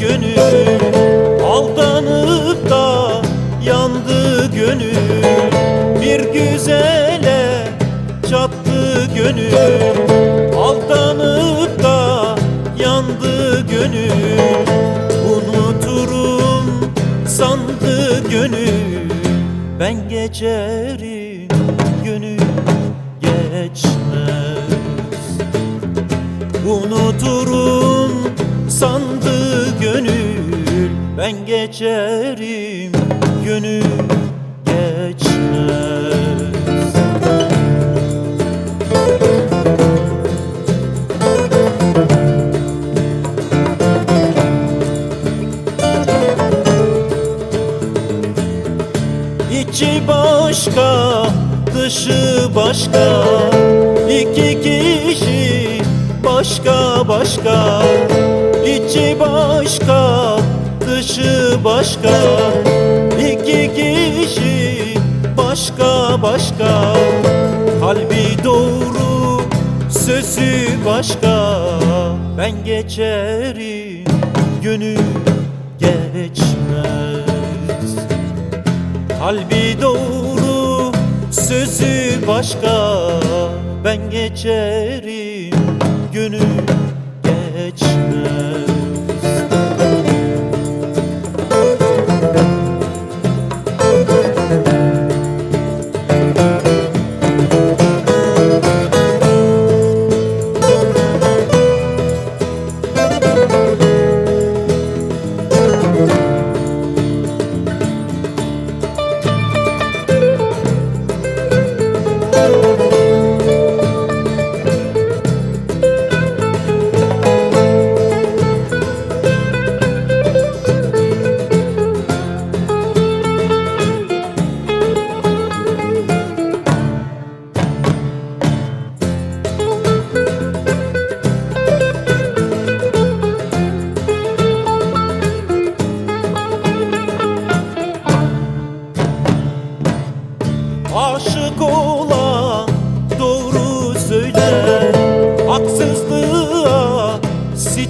gönül Aldanıp da yandı gönül. Bir güzele çattı gönül Aldanıp da yandı gönül. Unuturum sandı gönül Ben geçerim gönül geçmez. Unuturum sandı Ben geçerim gönül geçmez. İçi başka, dışı başka. İki kişi başka başka. İçi başka, dışı başka İki kişi başka başka. Kalbi doğru, sözü başka. Ben geçerim, gönül geçmez. Kalbi doğru sözü başka. Ben geçerim gönül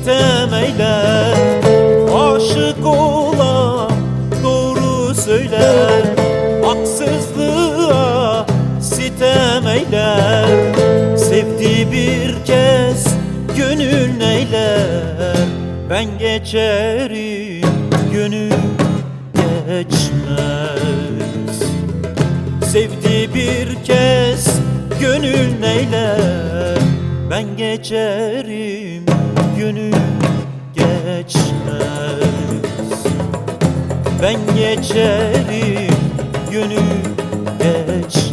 sitem eyler Aşık olan doğru söyler. Haksızlığa sitem eyler Sevdi bir kez gönül neyler. Ben geçerim gönül geçmez. Sevdi bir kez gönül neyler. Ben geçerim gönül geçmez. Ben geçerim gönül geçmez.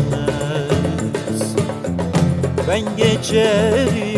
Ben geçerim